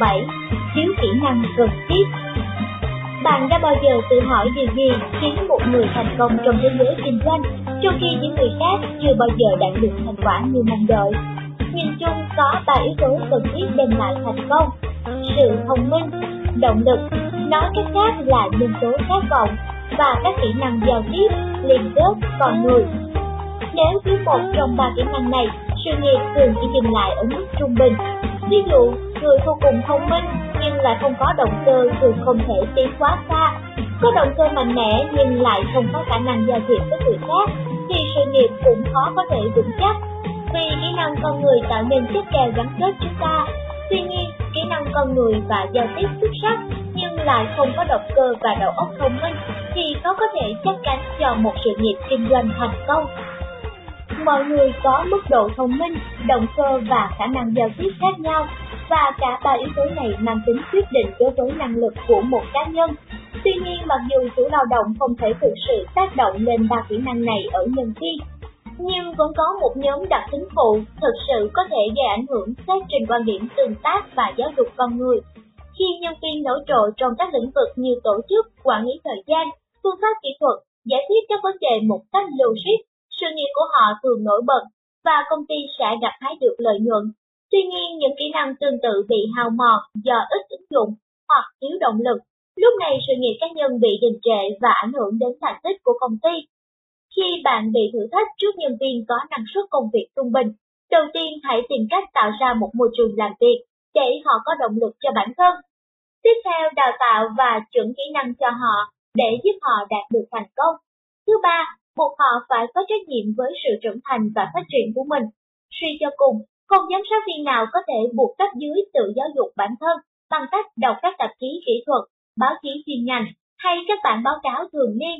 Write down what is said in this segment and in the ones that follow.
7. Thiếu kỹ năng cần thiết Bạn đã bao giờ tự hỏi điều gì khiến một người thành công trong thế giới kinh doanh, trong khi những người khác chưa bao giờ đạt được thành quả như mong đợi? Nhìn chung có 3 yếu tố cần thiết đem lại thành công. Sự thông minh, động lực, nói cách khác là nhân tố khát vọng và các kỹ năng giao tiếp, liên kết con người. Nếu thiếu một trong ba kỹ năng này, sự nghiệp thường chỉ dừng lại ở mức trung bình. Ví dụ, người vô cùng thông minh nhưng lại không có động cơ thường không thể tiến quá xa. Có động cơ mạnh mẽ nhưng lại không có khả năng giao tiếp với người khác, thì sự nghiệp cũng khó có thể vững chắc. Vì kỹ năng con người tạo nên chất kèo gắn kết chúng ta. Tuy nhiên, kỹ năng con người và giao tiếp xuất sắc nhưng lại không có động cơ và đầu óc thông minh thì khó có thể chắc chắn cho một sự nghiệp kinh doanh thành công. Mọi người có mức độ thông minh, động cơ và khả năng giao tiếp khác nhau và cả ba yếu tố này mang tính quyết định đối với năng lực của một cá nhân. Tuy nhiên, mặc dù chủ lao động không thể thực sự tác động lên ba kỹ năng này ở nhân viên, nhưng vẫn có một nhóm đặc tính phụ thực sự có thể gây ảnh hưởng xét trên quan điểm tương tác và giáo dục con người. Khi nhân viên nổi trội trong các lĩnh vực như tổ chức, quản lý thời gian, phương pháp kỹ thuật, giải quyết các vấn đề một cách logic, sự nghiệp của họ thường nổi bật và công ty sẽ gặt hái được lợi nhuận. Tuy nhiên, những kỹ năng tương tự bị hao mòn do ít ứng dụng hoặc thiếu động lực. Lúc này sự nghiệp cá nhân bị đình trệ và ảnh hưởng đến thành tích của công ty. Khi bạn bị thử thách trước nhân viên có năng suất công việc trung bình, đầu tiên hãy tìm cách tạo ra một môi trường làm việc để họ có động lực cho bản thân. Tiếp theo, đào tạo và chuẩn kỹ năng cho họ để giúp họ đạt được thành công. Thứ ba, buộc họ phải có trách nhiệm với sự trưởng thành và phát triển của mình. Suy cho cùng, không giám sát viên nào có thể buộc cấp dưới tự giáo dục bản thân bằng cách đọc các tạp chí kỹ thuật, báo chí chuyên ngành hay các bản báo cáo thường niên.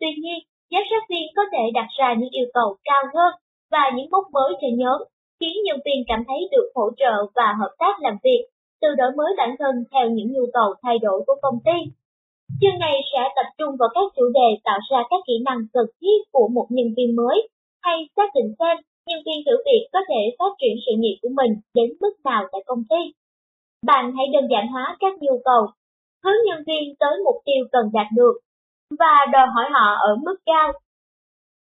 Tuy nhiên, giám sát viên có thể đặt ra những yêu cầu cao hơn và những mốc mới cho nhóm, khiến nhân viên cảm thấy được hỗ trợ và hợp tác làm việc, từ đổi mới bản thân theo những nhu cầu thay đổi của công ty. Chương này sẽ tập trung vào các chủ đề tạo ra các kỹ năng cần thiết của một nhân viên mới, hay xác định xem nhân viên thử việc có thể phát triển sự nghiệp của mình đến mức nào tại công ty. Bạn hãy đơn giản hóa các nhu cầu, hướng nhân viên tới mục tiêu cần đạt được, và đòi hỏi họ ở mức cao.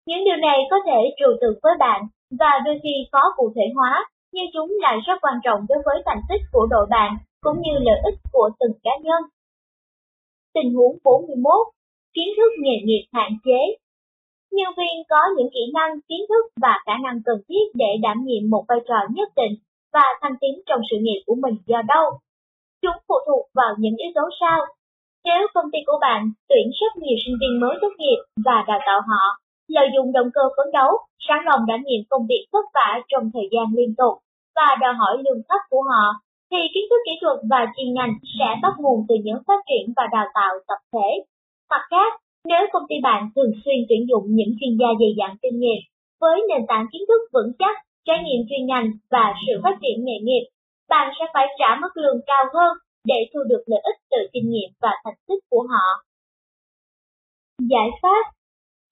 Những điều này có thể trừu tượng với bạn và đôi khi khó cụ thể hóa, nhưng chúng lại rất quan trọng đối với thành tích của đội bạn cũng như lợi ích của từng cá nhân. Tình huống 41. Kiến thức nghề nghiệp hạn chế Nhân viên có những kỹ năng, kiến thức và khả năng cần thiết để đảm nhiệm một vai trò nhất định và thăng tiến trong sự nghiệp của mình do đâu? Chúng phụ thuộc vào những yếu tố sau. Nếu công ty của bạn tuyển rất nhiều sinh viên mới tốt nghiệp và đào tạo họ, lợi dụng động cơ phấn đấu, sáng lòng đảm nhiệm công việc vất vả trong thời gian liên tục và đòi hỏi lương thấp của họ thì kiến thức kỹ thuật và chuyên ngành sẽ bắt nguồn từ những phát triển và đào tạo tập thể. Mặt khác, nếu công ty bạn thường xuyên tuyển dụng những chuyên gia dày dặn kinh nghiệm với nền tảng kiến thức vững chắc, trải nghiệm chuyên ngành và sự phát triển nghề nghiệp, bạn sẽ phải trả mức lương cao hơn để thu được lợi ích từ kinh nghiệm và thành tích của họ. Giải pháp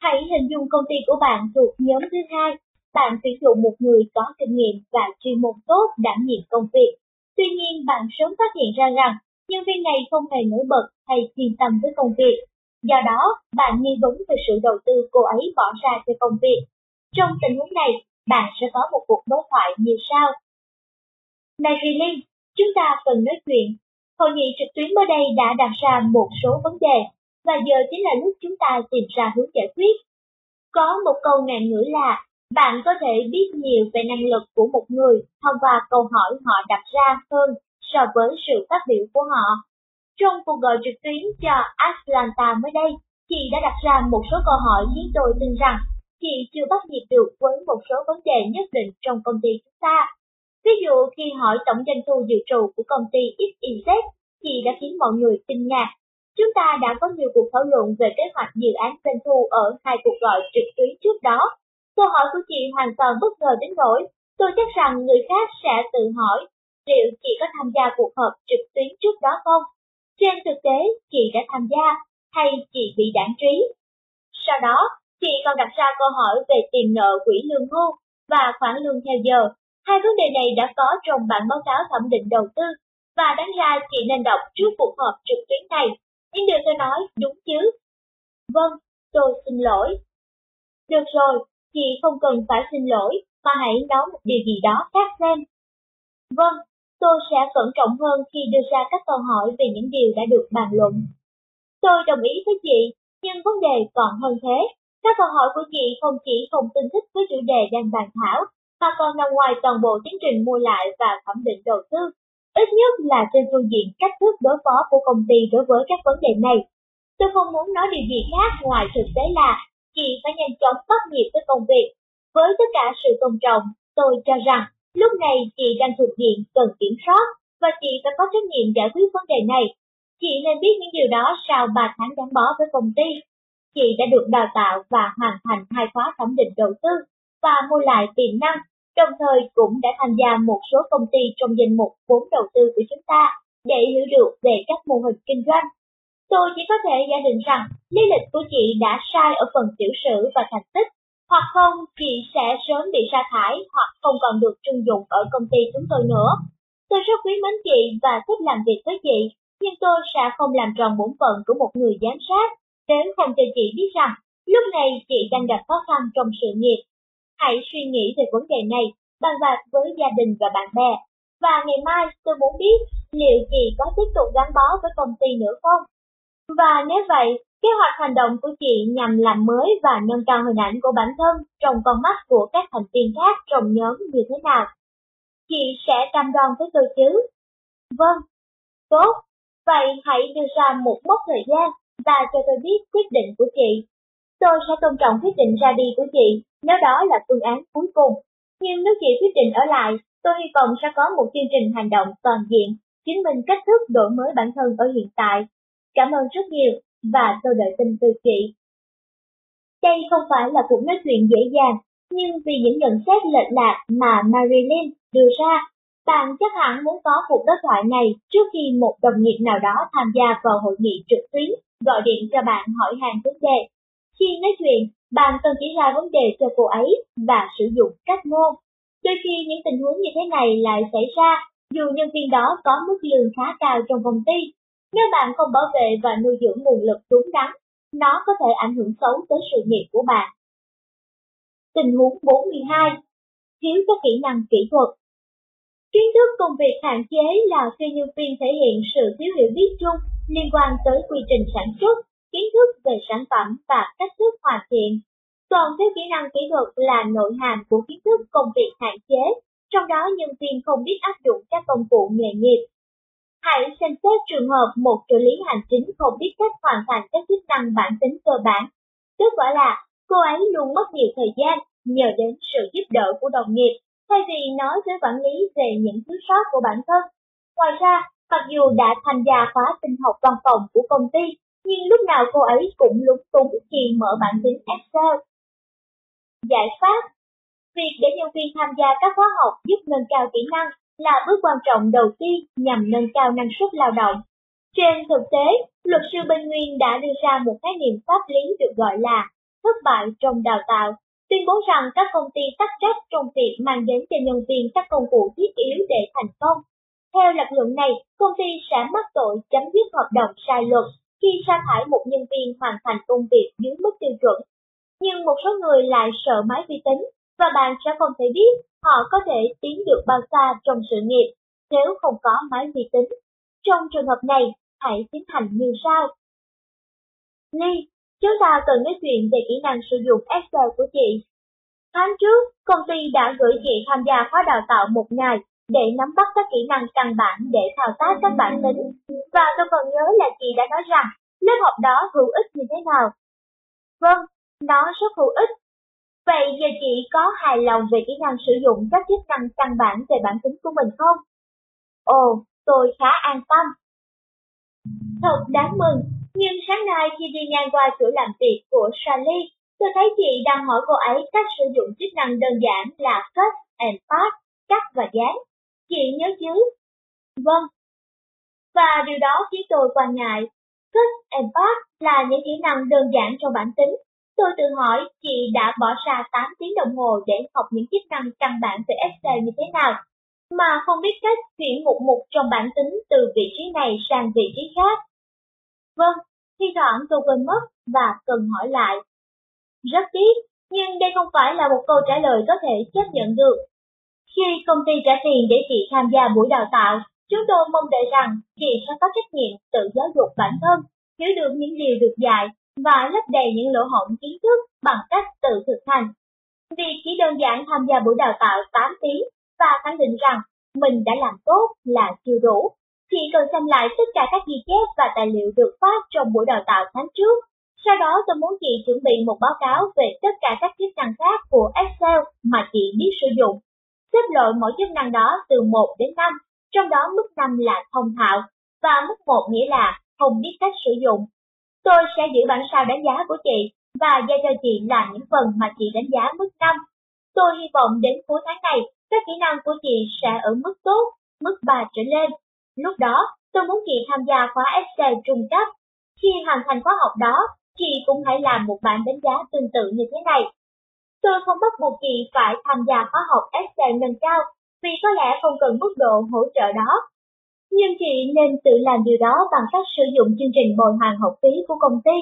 Hãy hình dung công ty của bạn thuộc nhóm thứ hai. Bạn tuyển dụng một người có kinh nghiệm và chuyên môn tốt đảm nhiệm công việc Tuy nhiên bạn sớm phát hiện ra rằng nhân viên này không hề nổi bật hay chuyên tâm với công việc. Do đó, bạn nghi vấn về sự đầu tư cô ấy bỏ ra cho công việc. Trong tình huống này, bạn sẽ có một cuộc đối thoại như sau. Này chúng ta cần nói chuyện. Hội nghị trực tuyến mới đây đã đặt ra một số vấn đề, và giờ chính là lúc chúng ta tìm ra hướng giải quyết. Có một câu ngạn ngữ là bạn có thể biết nhiều về năng lực của một người thông qua câu hỏi họ đặt ra hơn so với sự phát biểu của họ. Trong cuộc gọi trực tuyến cho Atlanta mới đây, chị đã đặt ra một số câu hỏi khiến tôi tin rằng chị chưa bắt nhịp được với một số vấn đề nhất định trong công ty chúng ta. Ví dụ khi hỏi tổng doanh thu dự trù của công ty XYZ, chị đã khiến mọi người kinh ngạc. Chúng ta đã có nhiều cuộc thảo luận về kế hoạch dự án doanh thu ở hai cuộc gọi trực tuyến trước đó Câu hỏi của chị hoàn toàn bất ngờ đến nỗi tôi chắc rằng người khác sẽ tự hỏi liệu chị có tham gia cuộc họp trực tuyến trước đó không? Trên thực tế, chị đã tham gia hay chị bị đảng trí? Sau đó, chị còn đặt ra câu hỏi về tiền nợ quỹ lương hưu và khoản lương theo giờ. Hai vấn đề này đã có trong bản báo cáo thẩm định đầu tư và đáng ra chị nên đọc trước cuộc họp trực tuyến này. Nhưng điều tôi nói đúng chứ? Vâng, tôi xin lỗi. Được rồi, chị không cần phải xin lỗi, mà hãy nói một điều gì đó khác xem. Vâng, tôi sẽ cẩn trọng hơn khi đưa ra các câu hỏi về những điều đã được bàn luận. Tôi đồng ý với chị, nhưng vấn đề còn hơn thế. Các câu hỏi của chị không chỉ không tương thích với chủ đề đang bàn thảo, mà còn nằm ngoài toàn bộ tiến trình mua lại và thẩm định đầu tư, ít nhất là trên phương diện cách thức đối phó của công ty đối với các vấn đề này. Tôi không muốn nói điều gì khác ngoài thực tế là chị phải nhanh chóng bắt nhịp với công việc. Với tất cả sự tôn trọng, tôi cho rằng lúc này chị đang thuộc diện cần kiểm soát và chị phải có trách nhiệm giải quyết vấn đề này. Chị nên biết những điều đó sau 3 tháng gắn bó với công ty. Chị đã được đào tạo và hoàn thành hai khóa thẩm định đầu tư và mua lại tiềm năng đồng thời cũng đã tham gia một số công ty trong danh mục vốn đầu tư của chúng ta để hiểu được về các mô hình kinh doanh. Tôi chỉ có thể giả định rằng lý lịch của chị đã sai ở phần tiểu sử và thành tích, hoặc không chị sẽ sớm bị sa thải hoặc không còn được trưng dụng ở công ty chúng tôi nữa. Tôi rất quý mến chị và thích làm việc với chị, nhưng tôi sẽ không làm tròn bổn phận của một người giám sát nếu không cho chị biết rằng lúc này chị đang gặp khó khăn trong sự nghiệp Hãy suy nghĩ về vấn đề này, bàn bạc với gia đình và bạn bè. Và ngày mai tôi muốn biết liệu chị có tiếp tục gắn bó với công ty nữa không? Và nếu vậy, kế hoạch hành động của chị nhằm làm mới và nâng cao hình ảnh của bản thân trong con mắt của các thành viên khác trong nhóm như thế nào? Chị sẽ cam đoan với tôi chứ? Vâng. Tốt. Vậy hãy đưa ra một mốc thời gian và cho tôi biết quyết định của chị. Tôi sẽ tôn trọng quyết định ra đi của chị nếu đó là phương án cuối cùng. Nhưng nếu chị quyết định ở lại, tôi hy vọng sẽ có một chương trình hành động toàn diện, chứng minh cách thức đổi mới bản thân ở hiện tại. Cảm ơn rất nhiều và tôi đợi tin từ chị. Đây không phải là cuộc nói chuyện dễ dàng, nhưng vì những nhận xét lệch lạc mà Marilyn đưa ra, bạn chắc hẳn muốn có cuộc đối thoại này trước khi một đồng nghiệp nào đó tham gia vào hội nghị trực tuyến, gọi điện cho bạn hỏi hàng vấn đề. Khi nói chuyện, bạn cần chỉ ra vấn đề cho cô ấy và sử dụng cách ngôn. Đôi khi những tình huống như thế này lại xảy ra dù nhân viên đó có mức lương khá cao trong công ty. Nếu bạn không bảo vệ và nuôi dưỡng nguồn lực đúng đắn, nó có thể ảnh hưởng xấu tới sự nghiệp của bạn. Tình huống 42. Thiếu các kỹ năng kỹ thuật Kiến thức công việc hạn chế là khi nhân viên thể hiện sự thiếu hiểu biết chung liên quan tới quy trình sản xuất, kiến thức về sản phẩm và cách thức hoàn thiện. Còn thiếu kỹ năng kỹ thuật là nội hàm của kiến thức công việc hạn chế, trong đó nhân viên không biết áp dụng các công cụ nghề nghiệp. Hãy xem xét trường hợp một trợ lý hành chính không biết cách hoàn thành các chức năng bản tính cơ bản. Kết quả là cô ấy luôn mất nhiều thời gian nhờ đến sự giúp đỡ của đồng nghiệp, thay vì nói với quản lý về những thiếu sót của bản thân. Ngoài ra, mặc dù đã tham gia khóa tinh học văn phòng của công ty, nhưng lúc nào cô ấy cũng lúng túng khi mở bản tính Excel. Giải pháp Việc để nhân viên tham gia các khóa học giúp nâng cao kỹ năng là bước quan trọng đầu tiên nhằm nâng cao năng suất lao động. Trên thực tế, luật sư Bên Nguyên đã đưa ra một khái niệm pháp lý được gọi là thất bại trong đào tạo, tuyên bố rằng các công ty tắc trách trong việc mang đến cho nhân viên các công cụ thiết yếu để thành công. Theo lập luận này, công ty sẽ mắc tội chấm dứt hợp đồng sai luật khi sa thải một nhân viên hoàn thành công việc dưới mức tiêu chuẩn. Nhưng một số người lại sợ máy vi tính và bạn sẽ không thể biết họ có thể tiến được bao xa trong sự nghiệp nếu không có máy vi tính. Trong trường hợp này, hãy tiến hành như sau. Ly, chúng ta cần nói chuyện về kỹ năng sử dụng Excel của chị. Tháng trước, công ty đã gửi chị tham gia khóa đào tạo một ngày để nắm bắt các kỹ năng căn bản để thao tác các bản tính. Và tôi còn nhớ là chị đã nói rằng lớp học đó hữu ích như thế nào. Vâng, nó rất hữu ích. Vậy giờ chị có hài lòng về kỹ năng sử dụng các chức năng căn bản về bản tính của mình không? Ồ, tôi khá an tâm. Thật đáng mừng, nhưng sáng nay khi đi ngang qua chỗ làm việc của Sally, tôi thấy chị đang hỏi cô ấy cách sử dụng chức năng đơn giản là cut and paste, cắt và dán. Chị nhớ chứ? Vâng. Và điều đó khiến tôi quan ngại. Cut and paste là những kỹ năng đơn giản trong bản tính. Tôi tự hỏi chị đã bỏ ra 8 tiếng đồng hồ để học những chức năng căn bản về Excel như thế nào. mà không biết cách chuyển một mục trong bản tính từ vị trí này sang vị trí khác. Vâng, thi thoảng tôi quên mất và cần hỏi lại. Rất tiếc, nhưng đây không phải là một câu trả lời có thể chấp nhận được. Khi công ty trả tiền để chị tham gia buổi đào tạo, chúng tôi mong đợi rằng chị sẽ có trách nhiệm tự giáo dục bản thân, hiểu được những điều được dạy và lấp đầy những lỗ hổng kiến thức bằng cách tự thực hành. Vì chỉ đơn giản tham gia buổi đào tạo 8 tiếng và khẳng định rằng mình đã làm tốt là chưa đủ. Chị cần xem lại tất cả các ghi chép và tài liệu được phát trong buổi đào tạo tháng trước. Sau đó tôi muốn chị chuẩn bị một báo cáo về tất cả các chức năng khác của Excel mà chị biết sử dụng. Xếp loại mỗi chức năng đó từ 1 đến 5, trong đó mức 5 là thông thạo, và mức 1 nghĩa là không biết cách sử dụng. Tôi sẽ giữ bản sao đánh giá của chị và giao cho chị làm những phần mà chị đánh giá mức 5. Tôi hy vọng đến cuối tháng này, các kỹ năng của chị sẽ ở mức tốt, mức 3 trở lên. Lúc đó, tôi muốn chị tham gia khóa SC trung cấp. Khi hoàn thành khóa học đó, chị cũng hãy làm một bản đánh giá tương tự như thế này. Tôi không bắt buộc chị phải tham gia khóa học SC nâng cao, vì có lẽ không cần mức độ hỗ trợ đó. Nhưng chị nên tự làm điều đó bằng cách sử dụng chương trình bồi hoàn học phí của công ty.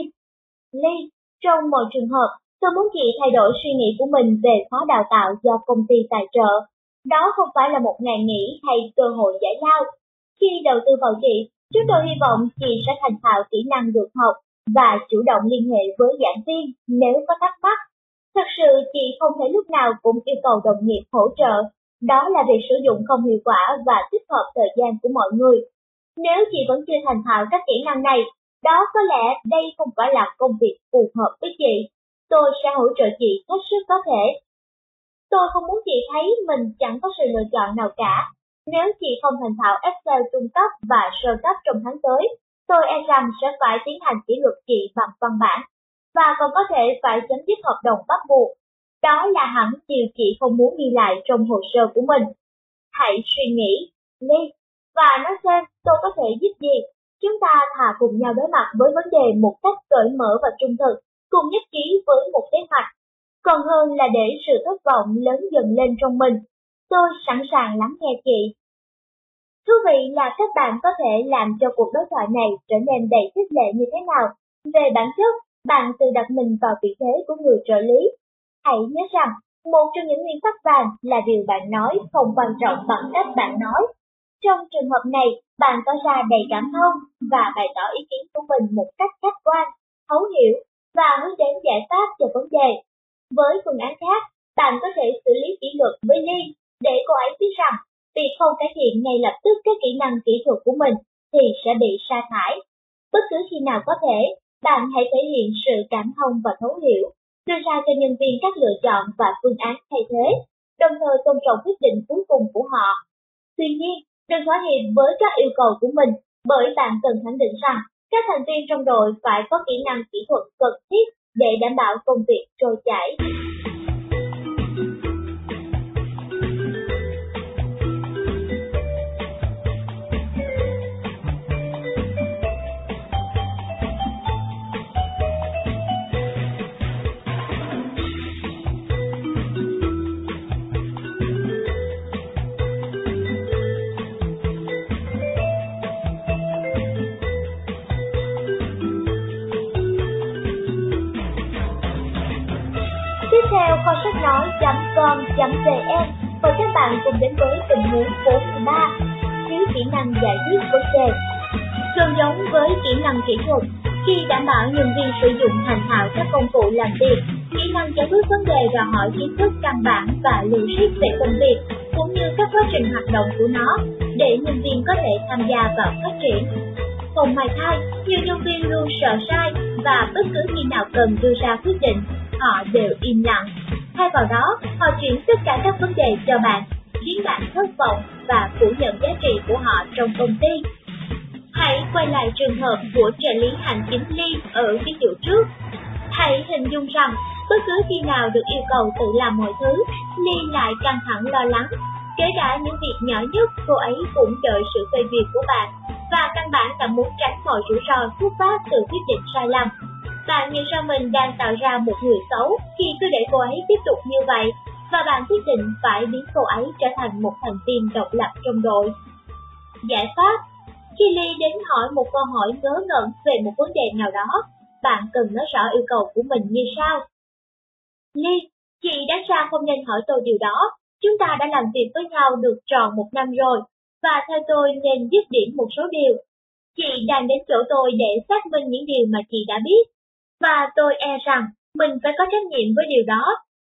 Lee, trong mọi trường hợp, tôi muốn chị thay đổi suy nghĩ của mình về khóa đào tạo do công ty tài trợ. Đó không phải là một ngày nghỉ hay cơ hội giải lao. Khi đầu tư vào chị, chúng tôi hy vọng chị sẽ thành thạo kỹ năng được học và chủ động liên hệ với giảng viên nếu có thắc mắc. Thật sự chị không thể lúc nào cũng yêu cầu đồng nghiệp hỗ trợ, đó là việc sử dụng không hiệu quả và tích hợp thời gian của mọi người. Nếu chị vẫn chưa thành thạo các kỹ năng này, đó có lẽ đây không phải là công việc phù hợp với chị. Tôi sẽ hỗ trợ chị hết sức có thể. Tôi không muốn chị thấy mình chẳng có sự lựa chọn nào cả. Nếu chị không thành thạo Excel trung cấp và sơ cấp trong tháng tới, tôi e rằng sẽ phải tiến hành kỷ luật chị bằng văn bản, và còn có thể phải chấm dứt hợp đồng bắt buộc. Đó là hẳn điều chị không muốn ghi lại trong hồ sơ của mình. Hãy suy nghĩ, đi và nói xem tôi có thể giúp gì. Chúng ta thà cùng nhau đối mặt với vấn đề một cách cởi mở và trung thực, cùng nhất trí với một kế hoạch, còn hơn là để sự thất vọng lớn dần lên trong mình. Tôi sẵn sàng lắng nghe chị Thú vị là các bạn có thể làm cho cuộc đối thoại này trở nên đầy khích lệ như thế nào. Về bản chất, bạn tự đặt mình vào vị thế của người trợ lý. Hãy nhớ rằng, một trong những nguyên tắc vàng là điều bạn nói không quan trọng bằng cách bạn nói. Trong trường hợp này, bạn tỏ ra đầy cảm thông và bày tỏ ý kiến của mình một cách khách quan, thấu hiểu và hướng đến giải pháp cho vấn đề. Với phương án khác, bạn có thể xử lý kỷ luật với Ly để cô ấy biết rằng Việc không cải thiện ngay lập tức các kỹ năng kỹ thuật của mình thì sẽ bị sa thải. Bất cứ khi nào có thể, bạn hãy thể hiện sự cảm thông và thấu hiểu, đưa ra cho nhân viên các lựa chọn và phương án thay thế, đồng thời tôn trọng quyết định cuối cùng của họ. Tuy nhiên, đừng thỏa hiệp với các yêu cầu của mình, bởi bạn cần khẳng định rằng các thành viên trong đội phải có kỹ năng kỹ thuật cần thiết để đảm bảo công việc trôi chảy. com.vn mời các bạn cùng đến với tình huống 43 thiếu kỹ năng giải quyết vấn đề. Gần giống với kỹ năng kỹ thuật. Khi đảm bảo nhân viên sử dụng thành thạo các công cụ làm việc, kỹ năng giải quyết vấn đề và hỏi kiến thức căn bản và logic về công việc, cũng như các quá trình hoạt động của nó, để nhân viên có thể tham gia vào phát triển. Không may thay, nhiều nhân viên luôn sợ sai và bất cứ khi nào cần đưa ra quyết định, họ đều im lặng. Thay vào đó, họ chuyển tất cả các vấn đề cho bạn, khiến bạn thất vọng và phủ nhận giá trị của họ trong công ty. Hãy quay lại trường hợp của trợ lý hành chính Ly ở ví dụ trước. Hãy hình dung rằng, bất cứ khi nào được yêu cầu tự làm mọi thứ, Ly lại căng thẳng lo lắng. Kể cả những việc nhỏ nhất, cô ấy cũng đợi sự phê duyệt của bạn và căn bản là muốn tránh mọi rủi ro xuất phát từ quyết định sai lầm bạn nhận ra mình đang tạo ra một người xấu khi cứ để cô ấy tiếp tục như vậy. và bạn quyết định phải biến cô ấy trở thành một thành viên độc lập trong đội. Giải pháp Khi Ly đến hỏi một câu hỏi ngớ ngẩn về một vấn đề nào đó, bạn cần nói rõ yêu cầu của mình như sau. Ly, chị đáng ra không nên hỏi tôi điều đó. Chúng ta đã làm việc với nhau được tròn một năm rồi, và theo tôi nên dứt điểm một số điều. Chị đang đến chỗ tôi để xác minh những điều mà chị đã biết, và tôi e rằng mình phải có trách nhiệm với điều đó.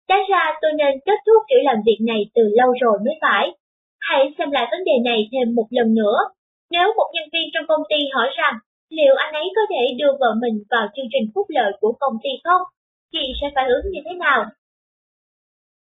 Đáng ra tôi nên kết thúc kiểu làm việc này từ lâu rồi mới phải. Hãy xem lại vấn đề này thêm một lần nữa. Nếu một nhân viên trong công ty hỏi rằng liệu anh ấy có thể đưa vợ mình vào chương trình phúc lợi của công ty không, chị sẽ phản ứng như thế nào?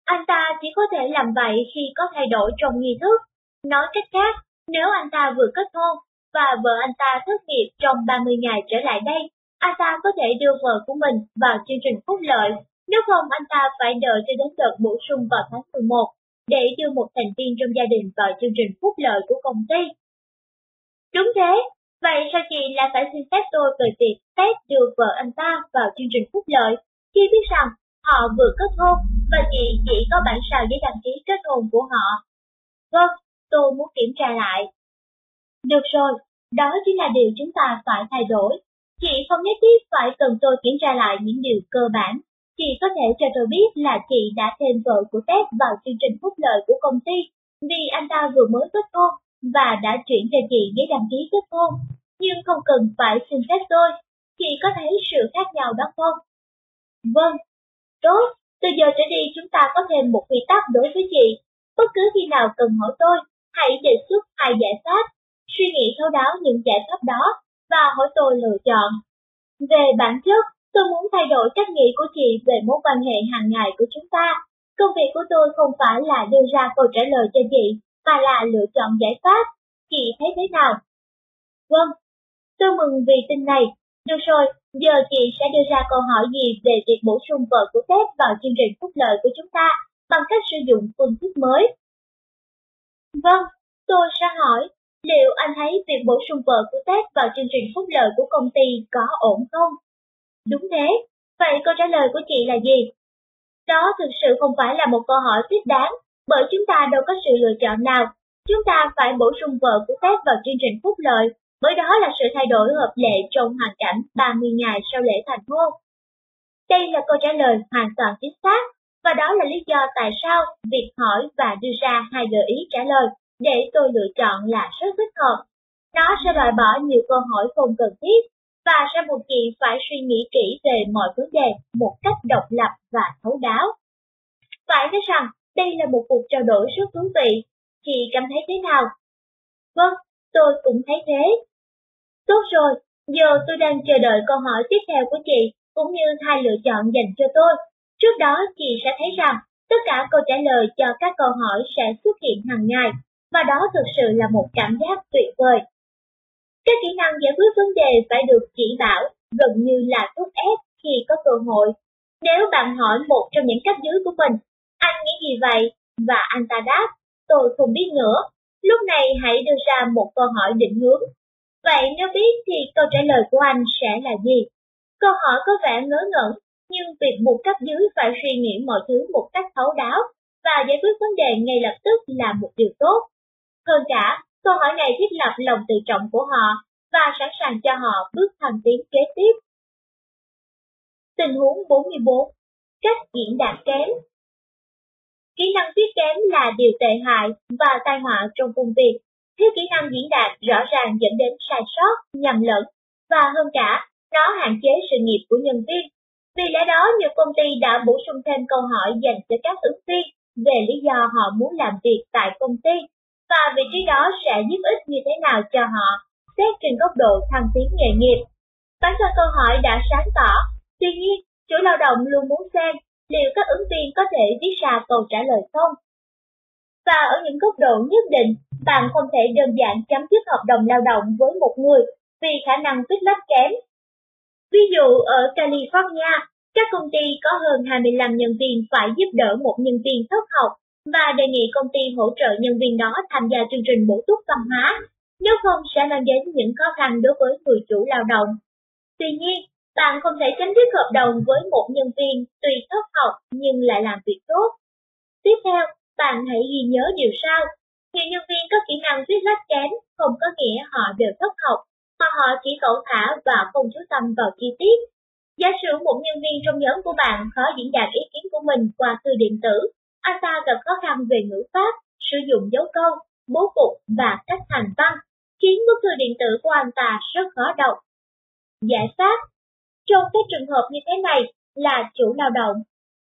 Anh ta chỉ có thể làm vậy khi có thay đổi trong nghi thức. Nói cách khác, nếu anh ta vừa kết hôn và vợ anh ta thất nghiệp trong 30 ngày trở lại đây, anh ta có thể đưa vợ của mình vào chương trình phúc lợi, nếu không anh ta phải đợi cho đến đợt bổ sung vào tháng 11 để đưa một thành viên trong gia đình vào chương trình phúc lợi của công ty. Đúng thế, vậy sao chị lại phải xin phép tôi về việc phép đưa vợ anh ta vào chương trình phúc lợi, khi biết rằng họ vừa kết hôn và chị chỉ có bản sao giấy đăng ký kết hôn của họ. Vâng, tôi muốn kiểm tra lại. Được rồi, đó chính là điều chúng ta phải thay đổi. Chị không nhất thiết phải cần tôi kiểm tra lại những điều cơ bản. Chị có thể cho tôi biết là chị đã thêm vợ của Ted vào chương trình phúc lợi của công ty vì anh ta vừa mới kết hôn và đã chuyển cho chị giấy đăng ký kết hôn. Nhưng không cần phải xin phép tôi. Chị có thấy sự khác nhau đó không? Vâng. Tốt, từ giờ trở đi chúng ta có thêm một quy tắc đối với chị. Bất cứ khi nào cần hỏi tôi, hãy đề xuất hai giải pháp, suy nghĩ thấu đáo những giải pháp đó và hỏi tôi lựa chọn. Về bản chất, tôi muốn thay đổi cách nghĩ của chị về mối quan hệ hàng ngày của chúng ta. Công việc của tôi không phải là đưa ra câu trả lời cho chị, mà là lựa chọn giải pháp. Chị thấy thế nào? Vâng, tôi mừng vì tin này. Được rồi, giờ chị sẽ đưa ra câu hỏi gì về việc bổ sung vợ của Tết vào chương trình phúc lợi của chúng ta bằng cách sử dụng phương thức mới. Vâng, tôi sẽ hỏi, liệu anh thấy việc bổ sung vợ của Tết vào chương trình phúc lợi của công ty có ổn không? Đúng thế, vậy câu trả lời của chị là gì? Đó thực sự không phải là một câu hỏi thích đáng, bởi chúng ta đâu có sự lựa chọn nào. Chúng ta phải bổ sung vợ của Tết vào chương trình phúc lợi, bởi đó là sự thay đổi hợp lệ trong hoàn cảnh 30 ngày sau lễ thành hôn. Đây là câu trả lời hoàn toàn chính xác, và đó là lý do tại sao việc hỏi và đưa ra hai gợi ý trả lời để tôi lựa chọn là rất thích hợp. Nó sẽ loại bỏ nhiều câu hỏi không cần thiết và sẽ buộc chị phải suy nghĩ kỹ về mọi vấn đề một cách độc lập và thấu đáo. Phải nói rằng đây là một cuộc trao đổi rất thú vị. Chị cảm thấy thế nào? Vâng, tôi cũng thấy thế. Tốt rồi, giờ tôi đang chờ đợi câu hỏi tiếp theo của chị, cũng như hai lựa chọn dành cho tôi. Trước đó chị sẽ thấy rằng tất cả câu trả lời cho các câu hỏi sẽ xuất hiện hàng ngày, và đó thực sự là một cảm giác tuyệt vời. Các kỹ năng giải quyết vấn đề phải được chỉ bảo, gần như là thúc ép khi có cơ hội. Nếu bạn hỏi một trong những cấp dưới của mình, anh nghĩ gì vậy? Và anh ta đáp, tôi không biết nữa. Lúc này hãy đưa ra một câu hỏi định hướng. Vậy nếu biết thì câu trả lời của anh sẽ là gì? Câu hỏi có vẻ ngớ ngẩn, nhưng việc buộc cấp dưới phải suy nghĩ mọi thứ một cách thấu đáo và giải quyết vấn đề ngay lập tức là một điều tốt. Hơn cả, câu hỏi này thiết lập lòng tự trọng của họ và sẵn sàng cho họ bước thăng tiến kế tiếp. Tình huống 44. Cách diễn đạt kém Kỹ năng viết kém là điều tệ hại và tai họa trong công việc. Thiếu kỹ năng diễn đạt rõ ràng dẫn đến sai sót, nhầm lẫn, và hơn cả, nó hạn chế sự nghiệp của nhân viên. Vì lẽ đó, nhiều công ty đã bổ sung thêm câu hỏi dành cho các ứng viên về lý do họ muốn làm việc tại công ty, và vị trí đó sẽ giúp ích như thế nào cho họ, xét trên góc độ thăng tiến nghề nghiệp. Bản thân câu hỏi đã sáng tỏ, tuy nhiên, chủ lao động luôn muốn xem liệu các ứng viên có thể viết ra câu trả lời không. Và ở những góc độ nhất định, bạn không thể đơn giản chấm dứt hợp đồng lao động với một người vì khả năng viết lách kém. Ví dụ ở California, các công ty có hơn 25 nhân viên phải giúp đỡ một nhân viên thất học và đề nghị công ty hỗ trợ nhân viên đó tham gia chương trình bổ túc văn hóa, nếu không sẽ mang đến những khó khăn đối với người chủ lao động. Tuy nhiên, bạn không thể chấm dứt hợp đồng với một nhân viên tuy thất học nhưng lại làm việc tốt. Tiếp theo, bạn hãy ghi nhớ điều sau. Nhiều nhân viên có kỹ năng viết lách kém không có nghĩa họ đều thất học, mà họ chỉ cẩu thả và không chú tâm vào chi tiết. Giả sử một nhân viên trong nhóm của bạn khó diễn đạt ý kiến của mình qua thư điện tử, anh ta gặp khó khăn về ngữ pháp, sử dụng dấu câu, bố cục và cách thành văn, khiến bức thư điện tử của anh ta rất khó đọc. Giải pháp Trong các trường hợp như thế này là chủ lao động.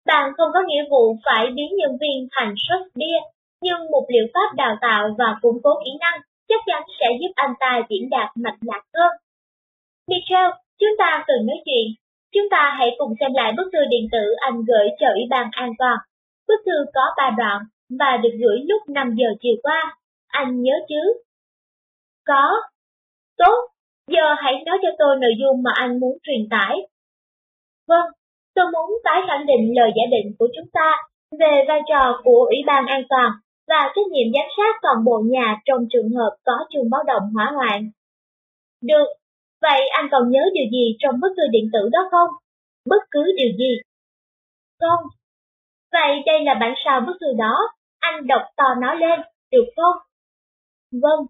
Bạn không có nghĩa vụ phải biến nhân viên thành Shakespeare, nhưng một liệu pháp đào tạo và củng cố kỹ năng chắc chắn sẽ giúp anh ta diễn đạt mạch lạc hơn. Michel, chúng ta cần nói chuyện. Chúng ta hãy cùng xem lại bức thư điện tử anh gửi cho Ủy ban an toàn. Bức thư có 3 đoạn và được gửi lúc 5 giờ chiều qua. Anh nhớ chứ? Có. Tốt, giờ hãy nói cho tôi nội dung mà anh muốn truyền tải. Vâng, tôi muốn tái khẳng định lời giả định của chúng ta về vai trò của Ủy ban an toàn và trách nhiệm giám sát toàn bộ nhà trong trường hợp có chuông báo động hỏa hoạn. Được, vậy anh còn nhớ điều gì trong bức thư điện tử đó không? Bất cứ điều gì? Không. Vậy đây là bản sao bức thư đó, anh đọc to nó lên, được không? Vâng.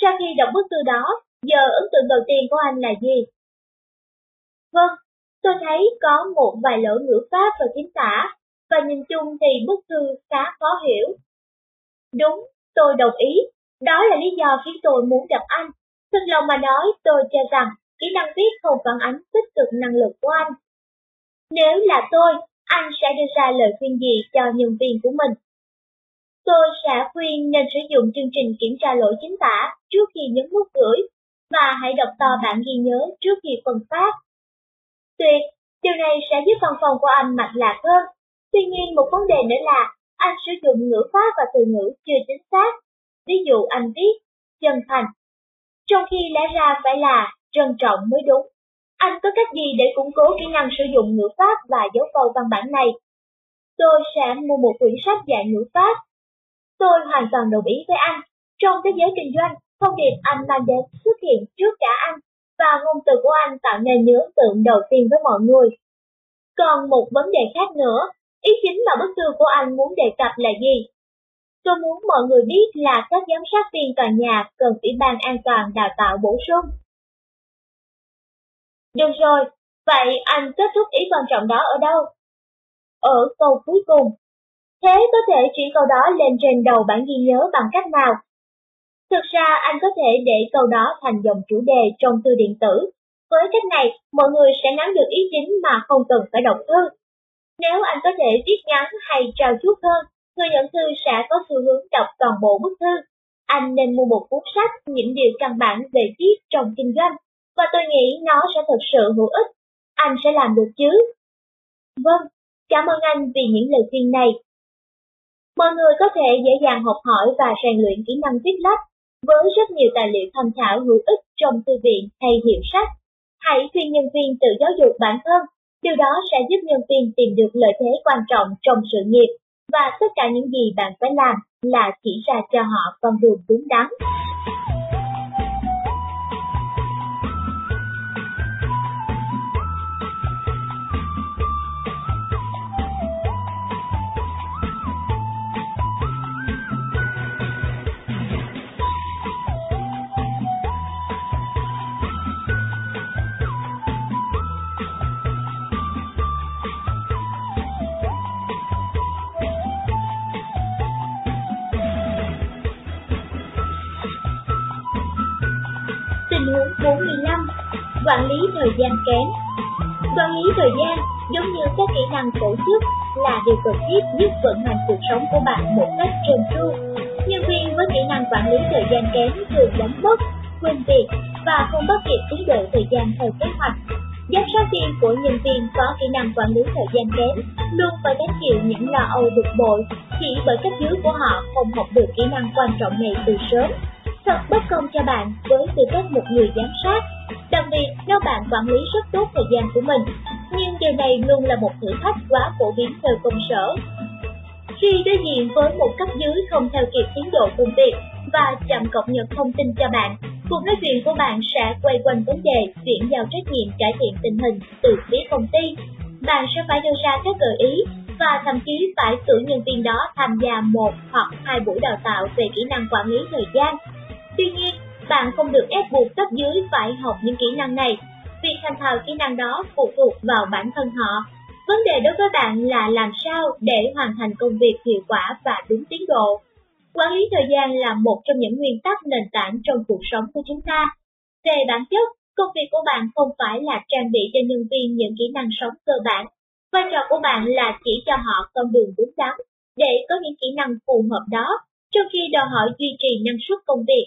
Sau khi đọc bức thư đó, giờ ấn tượng đầu tiên của anh là gì? Vâng, tôi thấy có một vài lỗi ngữ pháp và chính tả, và nhìn chung thì bức thư khá khó hiểu. Đúng, tôi đồng ý, đó là lý do khiến tôi muốn gặp anh. Thật lòng mà nói, tôi cho rằng kỹ năng viết không phản ánh tích cực năng lực của anh. Nếu là tôi, anh sẽ đưa ra lời khuyên gì cho nhân viên của mình? Tôi sẽ khuyên nên sử dụng chương trình kiểm tra lỗi chính tả trước khi nhấn nút gửi và hãy đọc to bản ghi nhớ trước khi phân phát. Tuyệt, điều này sẽ giúp văn phòng của anh mạch lạc hơn Tuy nhiên một vấn đề nữa là anh sử dụng ngữ pháp và từ ngữ chưa chính xác. Ví dụ anh viết chân thành, trong khi lẽ ra phải là trân trọng mới đúng. Anh có cách gì để củng cố kỹ năng sử dụng ngữ pháp và dấu câu văn bản này? Tôi sẽ mua một quyển sách dạy ngữ pháp. Tôi hoàn toàn đồng ý với anh. Trong thế giới kinh doanh, thông điệp anh mang đến xuất hiện trước cả anh, và ngôn từ của anh tạo nên những ấn tượng đầu tiên với mọi người. Còn một vấn đề khác nữa Ý chính mà bức thư của anh muốn đề cập là gì? Tôi muốn mọi người biết là các giám sát viên tòa nhà cần Ủy ban an toàn đào tạo bổ sung. Được rồi, vậy anh kết thúc ý quan trọng đó ở đâu? Ở câu cuối cùng. Thế có thể chuyển câu đó lên trên đầu bản ghi nhớ bằng cách nào? Thực ra anh có thể để câu đó thành dòng chủ đề trong thư điện tử. Với cách này, mọi người sẽ nắm được ý chính mà không cần phải đọc thư. Nếu anh có thể viết ngắn hay trao chuốt hơn, người nhận thư sẽ có xu hướng đọc toàn bộ bức thư. Anh nên mua một cuốn sách những điều căn bản về viết trong kinh doanh, và tôi nghĩ nó sẽ thật sự hữu ích. Anh sẽ làm được chứ? Vâng, cảm ơn anh vì những lời khuyên này. Mọi người có thể dễ dàng học hỏi và rèn luyện kỹ năng viết lách với rất nhiều tài liệu tham khảo hữu ích trong thư viện hay hiệu sách. Hãy khuyên nhân viên tự giáo dục bản thân Điều đó sẽ giúp nhân viên tìm được lợi thế quan trọng trong sự nghiệp và tất cả những gì bạn phải làm là chỉ ra cho họ con đường đúng đắn. Thời gian kém Quản lý thời gian, giống như các kỹ năng tổ chức, là điều cần thiết giúp vận hành cuộc sống của bạn một cách trơn tru. Nhân viên với kỹ năng quản lý thời gian kém thường đánh mất, quên việc và không bắt kịp tiến độ thời gian theo kế hoạch. Giám sát viên của nhân viên có kỹ năng quản lý thời gian kém luôn phải gánh chịu những lo âu bực bội chỉ bởi cấp dưới của họ không học được kỹ năng quan trọng này từ sớm thật bất công cho bạn với tư cách một người giám sát, đặc biệt nếu bạn quản lý rất tốt thời gian của mình. Nhưng điều này luôn là một thử thách quá phổ biến nơi công sở. Khi đối diện với một cấp dưới không theo kịp tiến độ công việc và chậm cập nhật thông tin cho bạn, cuộc nói chuyện của bạn sẽ quay quanh vấn đề chuyển giao trách nhiệm cải thiện tình hình từ phía công ty. Bạn sẽ phải đưa ra các gợi ý và thậm chí phải cử nhân viên đó tham gia một hoặc hai buổi đào tạo về kỹ năng quản lý thời gian. Tuy nhiên, bạn không được ép buộc cấp dưới phải học những kỹ năng này. Việc thành thạo kỹ năng đó phụ thuộc vào bản thân họ. Vấn đề đối với bạn là làm sao để hoàn thành công việc hiệu quả và đúng tiến độ. Quản lý thời gian là một trong những nguyên tắc nền tảng trong cuộc sống của chúng ta. Về bản chất, công việc của bạn không phải là trang bị cho nhân viên những kỹ năng sống cơ bản. Vai trò của bạn là chỉ cho họ con đường đúng đắn để có những kỹ năng phù hợp đó, trong khi đòi hỏi duy trì năng suất công việc.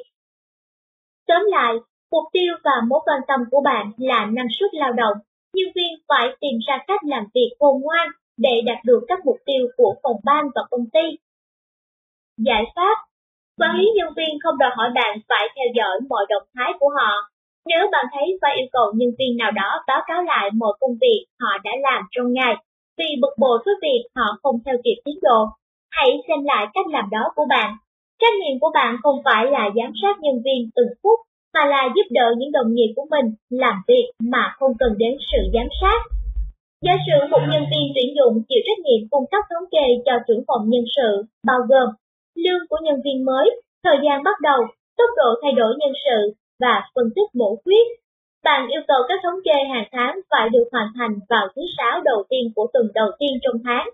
Tóm lại, mục tiêu và mối quan tâm của bạn là năng suất lao động. Nhân viên phải tìm ra cách làm việc khôn ngoan để đạt được các mục tiêu của phòng ban và công ty. Giải pháp Quản lý nhân viên không đòi hỏi bạn phải theo dõi mọi động thái của họ. Nếu bạn thấy phải yêu cầu nhân viên nào đó báo cáo lại mọi công việc họ đã làm trong ngày, vì bực bội với việc họ không theo kịp tiến độ, hãy xem lại cách làm đó của bạn. Trách nhiệm của bạn không phải là giám sát nhân viên từng phút, mà là giúp đỡ những đồng nghiệp của mình làm việc mà không cần đến sự giám sát. Giả sử một nhân viên tuyển dụng chịu trách nhiệm cung cấp thống kê cho trưởng phòng nhân sự, bao gồm lương của nhân viên mới, thời gian bắt đầu, tốc độ thay đổi nhân sự và phân tích bổ khuyết. Bạn yêu cầu các thống kê hàng tháng phải được hoàn thành vào thứ sáu đầu tiên của tuần đầu tiên trong tháng.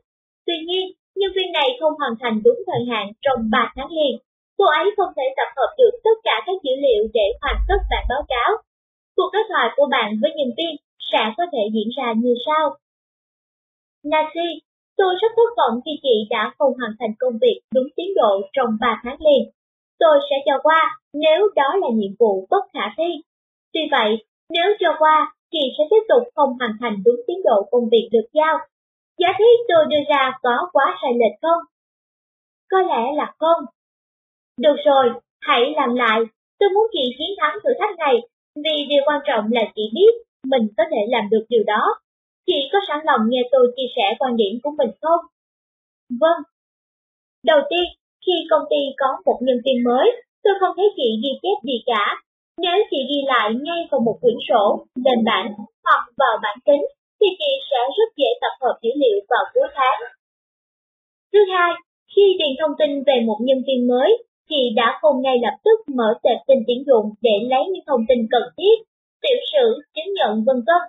Tuy nhiên, nhân viên này không hoàn thành đúng thời hạn trong 3 tháng liền. Cô ấy không thể tập hợp được tất cả các dữ liệu để hoàn tất bản báo cáo. Cuộc đối thoại của bạn với nhân viên sẽ có thể diễn ra như sau. Nancy, tôi rất thất vọng khi chị đã không hoàn thành công việc đúng tiến độ trong 3 tháng liền. Tôi sẽ cho qua nếu đó là nhiệm vụ bất khả thi. Tuy vậy, nếu cho qua, chị sẽ tiếp tục không hoàn thành đúng tiến độ công việc được giao. Giả thiết tôi đưa ra có quá sai lệch không? Có lẽ là không. Được rồi, hãy làm lại. Tôi muốn chị chiến thắng thử thách này, vì điều quan trọng là chị biết mình có thể làm được điều đó. Chị có sẵn lòng nghe tôi chia sẻ quan điểm của mình không? Vâng. Đầu tiên, khi công ty có một nhân viên mới, tôi không thấy chị ghi chép gì cả. Nếu chị ghi lại ngay vào một quyển sổ, lên bảng hoặc vào bản tính, thì chị sẽ rất dễ tập hợp dữ liệu vào cuối tháng. Thứ hai, khi điền thông tin về một nhân viên mới, chị đã không ngay lập tức mở tệp tin tuyển dụng để lấy những thông tin cần thiết, tiểu sử, chứng nhận vân vân.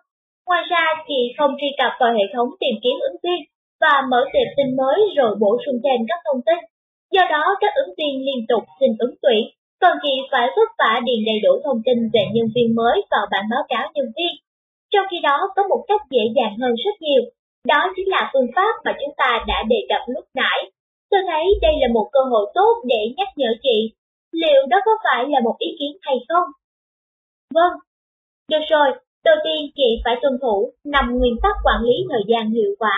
Ngoài ra, chị không truy cập vào hệ thống tìm kiếm ứng viên và mở tệp tin mới rồi bổ sung thêm các thông tin. Do đó, các ứng viên liên tục xin ứng tuyển, còn chị phải vất vả điền đầy đủ thông tin về nhân viên mới vào bản báo cáo nhân viên. Trong khi đó, có một cách dễ dàng hơn rất nhiều, đó chính là phương pháp mà chúng ta đã đề cập lúc nãy Tôi thấy đây là một cơ hội tốt để nhắc nhở chị. Liệu đó có phải là một ý kiến hay không? Vâng. Được rồi, đầu tiên chị phải tuân thủ 5 nguyên tắc quản lý thời gian hiệu quả.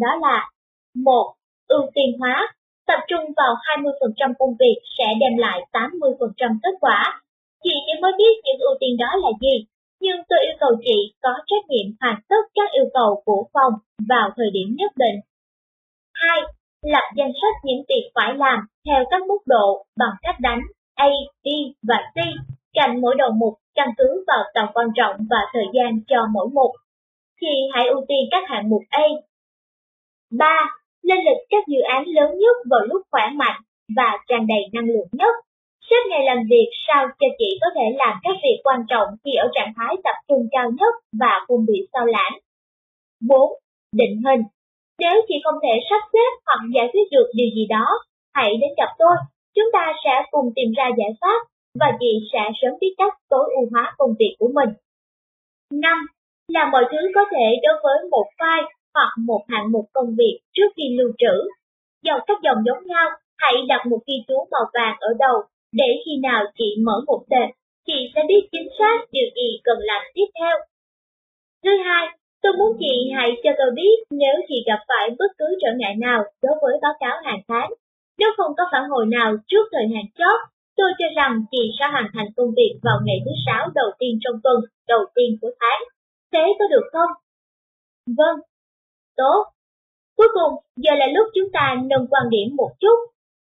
Đó là một Ưu tiên hóa. Tập trung vào 20% công việc sẽ đem lại 80% kết quả. Chị chỉ mới biết những ưu tiên đó là gì, nhưng tôi yêu cầu chị có trách nhiệm hoàn tất các yêu cầu của phòng vào thời điểm nhất định. 2 lập danh sách những việc phải làm theo các mức độ bằng cách đánh A, B và C cạnh mỗi đầu mục căn cứ vào tầm quan trọng và thời gian cho mỗi mục. Thì hãy ưu tiên các hạng mục A. 3. Lên lịch các dự án lớn nhất vào lúc khỏe mạnh và tràn đầy năng lượng nhất. Xếp ngày làm việc sao cho chị có thể làm các việc quan trọng khi ở trạng thái tập trung cao nhất và không bị sao lãng. 4. Định hình nếu chị không thể sắp xếp hoặc giải quyết được điều gì đó, hãy đến gặp tôi. Chúng ta sẽ cùng tìm ra giải pháp và chị sẽ sớm biết cách tối ưu hóa công việc của mình. 5. Làm mọi thứ có thể đối với một file hoặc một hạng mục công việc trước khi lưu trữ. Dòng các dòng giống nhau, hãy đặt một ghi chú màu vàng ở đầu để khi nào chị mở một tệp, chị sẽ biết chính xác điều gì cần làm tiếp theo. Thứ hai, Tôi muốn chị hãy cho tôi biết nếu chị gặp phải bất cứ trở ngại nào đối với báo cáo hàng tháng. Nếu không có phản hồi nào trước thời hạn chót, tôi cho rằng chị sẽ hoàn thành công việc vào ngày thứ sáu đầu tiên trong tuần, đầu tiên của tháng. Thế có được không? Vâng. Tốt. Cuối cùng, giờ là lúc chúng ta nâng quan điểm một chút.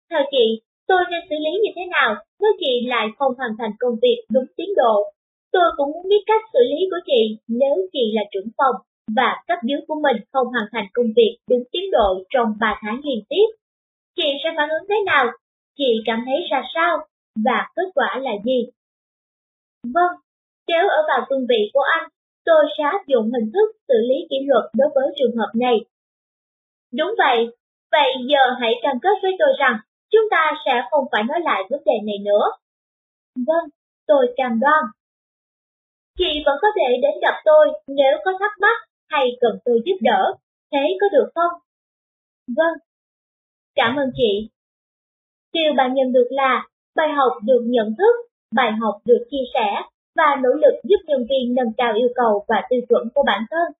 Theo chị, tôi nên xử lý như thế nào nếu chị lại không hoàn thành công việc đúng tiến độ Tôi cũng muốn biết cách xử lý của chị nếu chị là trưởng phòng và cấp dưới của mình không hoàn thành công việc đúng tiến độ trong 3 tháng liên tiếp. Chị sẽ phản ứng thế nào? Chị cảm thấy ra sao? Và kết quả là gì? Vâng, nếu ở vào cương vị của anh, tôi sẽ áp dụng hình thức xử lý kỷ luật đối với trường hợp này. Đúng vậy, vậy giờ hãy cam kết với tôi rằng chúng ta sẽ không phải nói lại vấn đề này nữa. Vâng, tôi cam đoan. Chị vẫn có thể đến gặp tôi nếu có thắc mắc hay cần tôi giúp đỡ, thế có được không? Vâng. Cảm ơn chị. Điều bạn nhận được là bài học được nhận thức, bài học được chia sẻ và nỗ lực giúp nhân viên nâng cao yêu cầu và tiêu chuẩn của bản thân.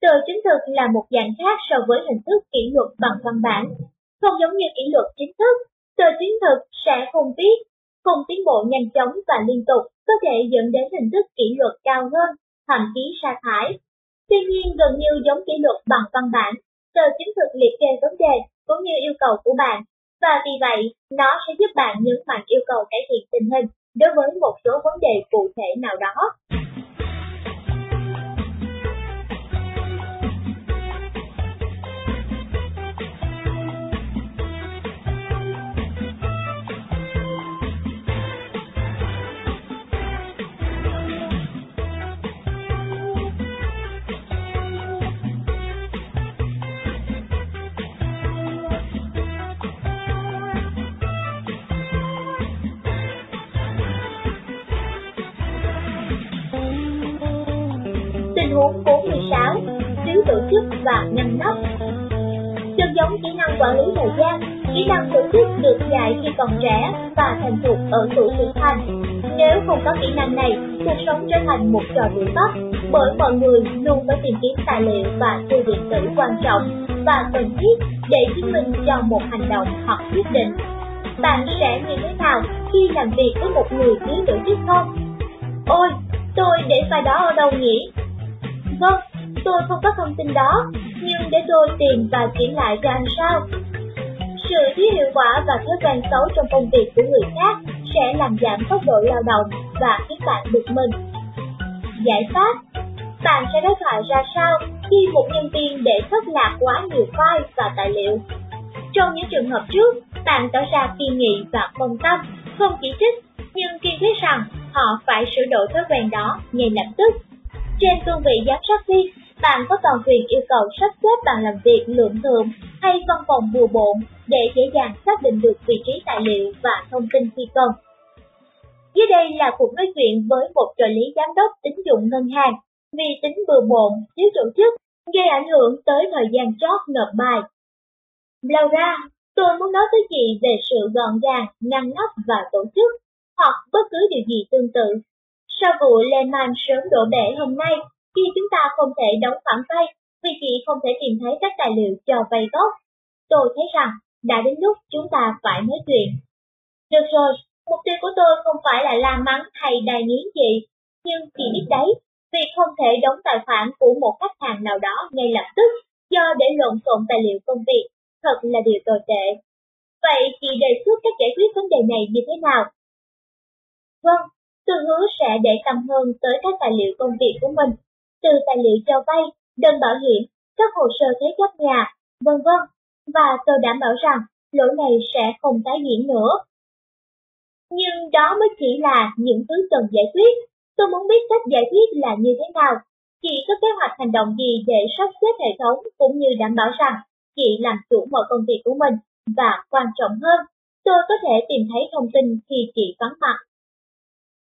Tờ chứng thực là một dạng khác so với hình thức kỷ luật bằng văn bản. Không giống như kỷ luật chính thức, tờ chứng thực sẽ không viết, không tiến bộ nhanh chóng và liên tục có thể dẫn đến hình thức kỷ luật cao hơn, thậm chí sa thải. Tuy nhiên gần như giống kỷ luật bằng văn bản, tờ chứng thực liệt kê vấn đề cũng như yêu cầu của bạn, và vì vậy nó sẽ giúp bạn nhấn mạnh yêu cầu cải thiện tình hình đối với một số vấn đề cụ thể nào đó. Huống 46. Thiếu tổ chức và ngăn nắp Tương giống kỹ năng quản lý thời gian, kỹ năng tổ chức được dạy khi còn trẻ và thành thục ở tuổi trưởng thành. Nếu không có kỹ năng này, cuộc sống trở thành một trò đuổi bắt, bởi mọi người luôn phải tìm kiếm tài liệu và thư điện tử quan trọng và cần thiết để chứng minh cho một hành động hoặc quyết định. Bạn sẽ như thế nào khi làm việc với một người thiếu tổ chức không? Ôi, tôi để file đó ở đâu nhỉ? Vâng, tôi không có thông tin đó, nhưng để tôi tìm và chuyển lại cho anh sao? Sự thiếu hiệu quả và thói quen xấu trong công việc của người khác sẽ làm giảm tốc độ lao động và khiến bạn bực mình. Giải pháp Bạn sẽ đối thoại ra sao khi một nhân viên để thất lạc quá nhiều file và tài liệu? Trong những trường hợp trước, bạn tỏ ra kiên nghị và công tâm, không chỉ trích, nhưng kiên quyết rằng họ phải sửa đổi thói quen đó ngay lập tức trên cương vị giám sát viên, bạn có toàn quyền yêu cầu sắp xếp bàn làm việc lượng thường hay văn phòng bùa bộn để dễ dàng xác định được vị trí tài liệu và thông tin khi cần. Dưới đây là cuộc nói chuyện với một trợ lý giám đốc tín dụng ngân hàng vì tính bừa bộn, thiếu tổ chức, gây ảnh hưởng tới thời gian chót nộp bài. Laura, tôi muốn nói với chị về sự gọn gàng, ngăn nắp và tổ chức, hoặc bất cứ điều gì tương tự sau vụ Lehman sớm đổ bể hôm nay, khi chúng ta không thể đóng khoản vay vì chị không thể tìm thấy các tài liệu cho vay gốc, tôi thấy rằng đã đến lúc chúng ta phải nói chuyện. Được rồi, mục tiêu của tôi không phải là la mắng hay đài nghiến chị, nhưng chị biết đấy, việc không thể đóng tài khoản của một khách hàng nào đó ngay lập tức do để lộn xộn tài liệu công việc, thật là điều tồi tệ. Vậy chị đề xuất cách giải quyết vấn đề này như thế nào? Vâng, Tôi hứa sẽ để tâm hơn tới các tài liệu công việc của mình, từ tài liệu cho vay, đơn bảo hiểm, các hồ sơ thế chấp nhà, vân vân. Và tôi đảm bảo rằng lỗi này sẽ không tái diễn nữa. Nhưng đó mới chỉ là những thứ cần giải quyết. Tôi muốn biết cách giải quyết là như thế nào. Chị có kế hoạch hành động gì để sắp xếp hệ thống cũng như đảm bảo rằng chị làm chủ mọi công việc của mình và quan trọng hơn, tôi có thể tìm thấy thông tin khi chị vắng mặt.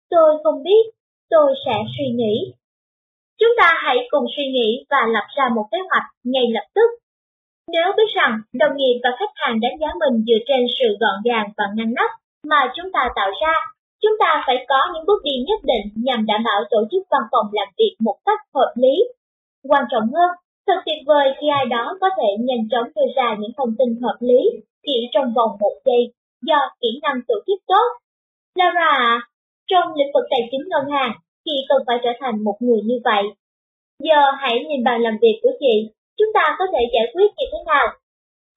Tôi không biết, tôi sẽ suy nghĩ. Chúng ta hãy cùng suy nghĩ và lập ra một kế hoạch ngay lập tức. Nếu biết rằng đồng nghiệp và khách hàng đánh giá mình dựa trên sự gọn gàng và ngăn nắp mà chúng ta tạo ra, chúng ta phải có những bước đi nhất định nhằm đảm bảo tổ chức văn phòng làm việc một cách hợp lý. Quan trọng hơn, thật tuyệt vời khi ai đó có thể nhanh chóng đưa ra những thông tin hợp lý chỉ trong vòng một giây do kỹ năng tổ chức tốt. Lara à, trong lĩnh vực tài chính ngân hàng, chị cần phải trở thành một người như vậy. Giờ hãy nhìn bàn làm việc của chị, chúng ta có thể giải quyết như thế nào?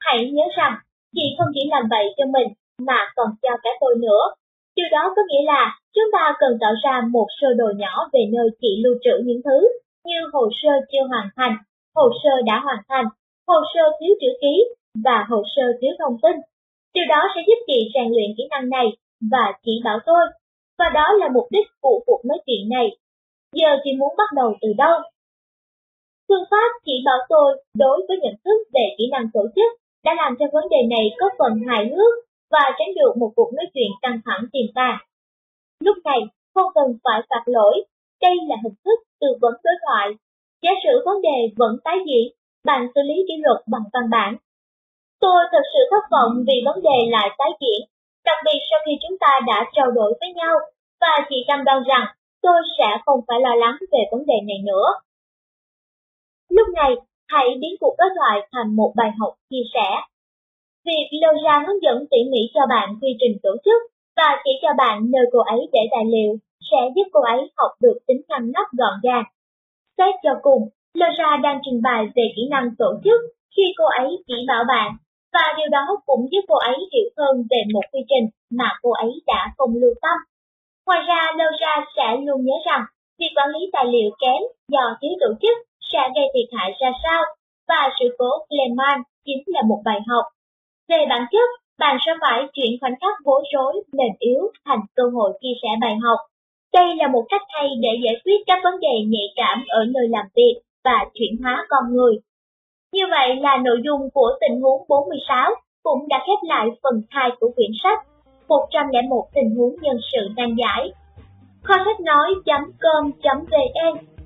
Hãy nhớ rằng, chị không chỉ làm vậy cho mình, mà còn cho cả tôi nữa. Điều đó có nghĩa là chúng ta cần tạo ra một sơ đồ nhỏ về nơi chị lưu trữ những thứ như hồ sơ chưa hoàn thành, hồ sơ đã hoàn thành, hồ sơ thiếu chữ ký và hồ sơ thiếu thông tin. Điều đó sẽ giúp chị rèn luyện kỹ năng này và chỉ bảo tôi. Và đó là mục đích của cuộc nói chuyện này. Giờ chị muốn bắt đầu từ đâu? Phương pháp chỉ bảo tôi đối với nhận thức về kỹ năng tổ chức đã làm cho vấn đề này có phần hài hước và tránh được một cuộc nói chuyện căng thẳng tiềm tàng. Lúc này, không cần phải phạt lỗi, đây là hình thức tư vấn đối thoại. Giả sử vấn đề vẫn tái diễn, bạn xử lý kỷ luật bằng văn bản. Tôi thật sự thất vọng vì vấn đề lại tái diễn, đặc biệt sau khi chúng ta đã trao đổi với nhau, và chị cam đoan rằng tôi sẽ không phải lo lắng về vấn đề này nữa. Lúc này, hãy biến cuộc đối thoại thành một bài học chia sẻ. Việc lôi ra hướng dẫn tỉ mỉ cho bạn quy trình tổ chức và chỉ cho bạn nơi cô ấy để tài liệu sẽ giúp cô ấy học được tính ngăn nắp gọn gàng. Xét cho cùng, Laura đang trình bày về kỹ năng tổ chức khi cô ấy chỉ bảo bạn, và điều đó cũng giúp cô ấy hiểu hơn về một quy trình mà cô ấy đã không lưu tâm. Ngoài ra, Laura sẽ luôn nhớ rằng, việc quản lý tài liệu kém do thiếu tổ chức sẽ gây thiệt hại ra sao, và sự cố Lehman chính là một bài học. Về bản chất, bạn sẽ phải chuyển khoảnh khắc bối rối, mềm yếu thành cơ hội chia sẻ bài học. Đây là một cách hay để giải quyết các vấn đề nhạy cảm ở nơi làm việc và chuyển hóa con người. Như vậy là nội dung của tình huống 46 cũng đã khép lại phần 2 của quyển sách 101 tình huống nhân sự nan giải. Kho sách nói.com.vn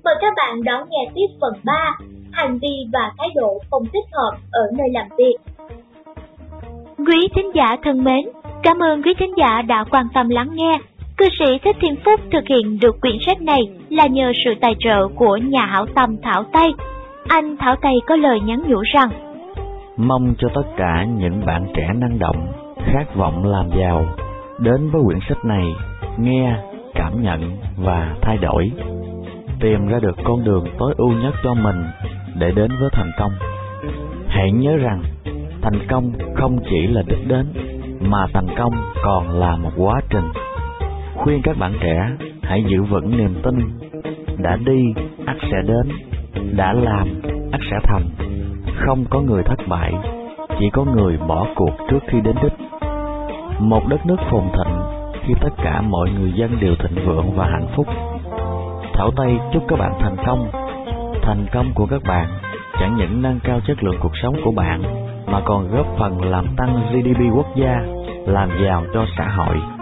mời các bạn đón nghe tiếp phần 3 hành vi và thái độ không thích hợp ở nơi làm việc. Quý thính giả thân mến, cảm ơn quý thính giả đã quan tâm lắng nghe. Cư sĩ Thích Thiên Phúc thực hiện được quyển sách này là nhờ sự tài trợ của nhà hảo tâm Thảo Tây. Anh Thảo Tây có lời nhắn nhủ rằng Mong cho tất cả những bạn trẻ năng động, khát vọng làm giàu, đến với quyển sách này, nghe, cảm nhận và thay đổi. Tìm ra được con đường tối ưu nhất cho mình để đến với thành công. Hãy nhớ rằng, thành công không chỉ là đích đến, mà thành công còn là một quá trình. Khuyên các bạn trẻ hãy giữ vững niềm tin, đã đi, ắt sẽ đến, đã làm, ắt sẽ thành. Không có người thất bại, chỉ có người bỏ cuộc trước khi đến đích. Một đất nước phồn thịnh khi tất cả mọi người dân đều thịnh vượng và hạnh phúc. Thảo Tây chúc các bạn thành công. Thành công của các bạn chẳng những nâng cao chất lượng cuộc sống của bạn mà còn góp phần làm tăng GDP quốc gia, làm giàu cho xã hội.